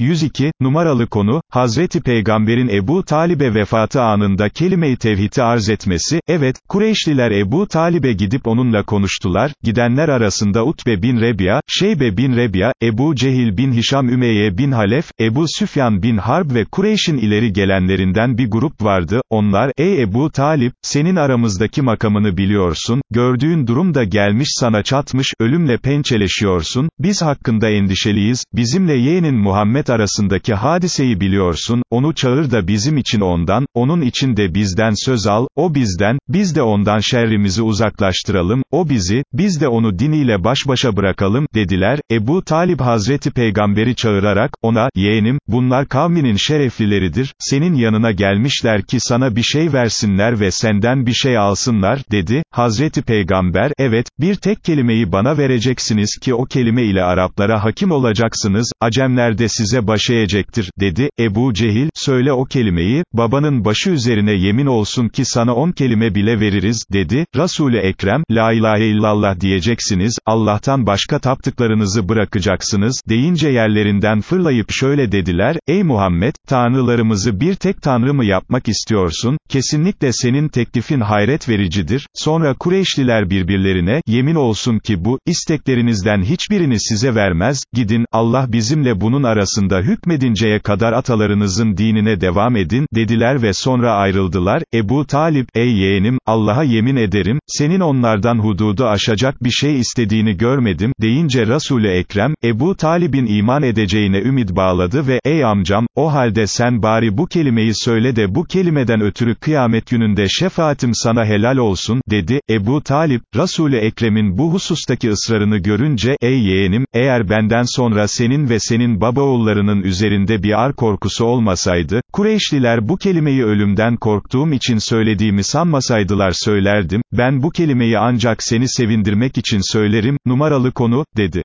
102, numaralı konu, Hazreti Peygamber'in Ebu Talib'e vefatı anında kelime-i tevhidi arz etmesi, evet, Kureyşliler Ebu Talib'e gidip onunla konuştular, gidenler arasında Utbe bin Rebiya, Şeybe bin Rebiya, Ebu Cehil bin Hişam Ümeyye bin Halef, Ebu Süfyan bin Harb ve Kureyş'in ileri gelenlerinden bir grup vardı, onlar, ey Ebu Talip, senin aramızdaki makamını biliyorsun, gördüğün durum da gelmiş sana çatmış, ölümle pençeleşiyorsun, biz hakkında endişeliyiz, bizimle yeğenin Muhammed arasındaki hadiseyi biliyorsun, onu çağır da bizim için ondan, onun için de bizden söz al, o bizden, biz de ondan şerrimizi uzaklaştıralım, o bizi, biz de onu diniyle baş başa bırakalım, dediler, Ebu Talib Hazreti Peygamberi çağırarak, ona, yeğenim, bunlar kavminin şereflileridir, senin yanına gelmişler ki sana bir şey versinler ve senden bir şey alsınlar, dedi, Hazreti Peygamber, evet, bir tek kelimeyi bana vereceksiniz ki o kelime ile Araplara hakim olacaksınız, Acemler de size baş eğecektir, dedi, Ebu Cehil, söyle o kelimeyi, babanın başı üzerine yemin olsun ki sana on kelime bile veririz, dedi, Resul-i Ekrem, la ilahe illallah diyeceksiniz, Allah'tan başka taptıklarınızı bırakacaksınız, deyince yerlerinden fırlayıp şöyle dediler, ey Muhammed, tanrılarımızı bir tek tanrı mı yapmak istiyorsun, kesinlikle senin teklifin hayret vericidir, sonra Kureyşliler birbirlerine, yemin olsun ki bu, isteklerinizden hiçbirini size vermez, gidin, Allah bizimle bunun arasında hükmedinceye kadar atalarınızın dinine devam edin, dediler ve sonra ayrıldılar, Ebu Talip, ey yeğenim, Allah'a yemin ederim, senin onlardan hududu aşacak bir şey istediğini görmedim, deyince Resul-i Ekrem, Ebu Talib'in iman edeceğine ümit bağladı ve, ey amcam, o halde sen bari bu kelimeyi söyle de bu kelimeden ötürü kıyamet gününde şefaatim sana helal olsun, dedi, Ebu Talip, Resul-i Ekrem'in bu husustaki ısrarını görünce, ey yeğenim, eğer benden sonra senin ve senin babaoğullarının üzerinde bir ar korkusu olmasaydı, Kureyşliler bu kelimeyi ölümden korktuğum için söylediğimi sanmasaydılar söylerdim, ben bu kelimeyi ancak seni sevindirmek için söylerim, numaralı konu, dedi.